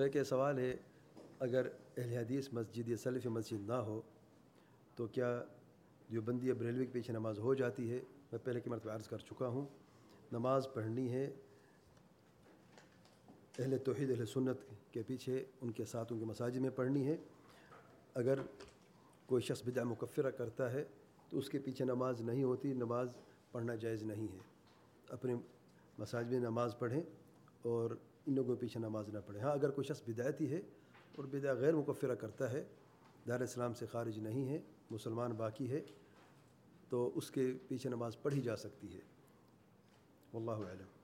سلفی مسجد بلکہ سوال ہے، اگر اہل حدیث مسجد یا سلفی مسجد نہ ہو، تو کیا جو بندی بریلوی کے پیچھے نماز ہو جاتی ہے، میں پہلے کی مرتبہ عرض کر چکا ہوں، نماز پڑھنی ہے اہل توحید، اہل سنت کے پیچھے، ان کے ساتھ ان کے مساجد میں پڑھنی ہے۔ اگر کوئی شخص بدع مکفرہ کرتا ہے، تو اس کے پیچھے نماز نہیں ہوتی، نماز پڑھنا جائز نہیں ہے۔ اپنے مساجد میں نماز پڑھیں اور ان لوگوں کے پیچھے نماز نہ پڑھیں ہاں اگر کوئی شخص بدایتی ہے اور بدا غیر مکفرہ کرتا ہے، دار اسلام سے خارج نہیں ہے، مسلمان باقی ہے، تو اس کے پیچھے نماز پڑھی جا سکتی ہے۔ واللہ علم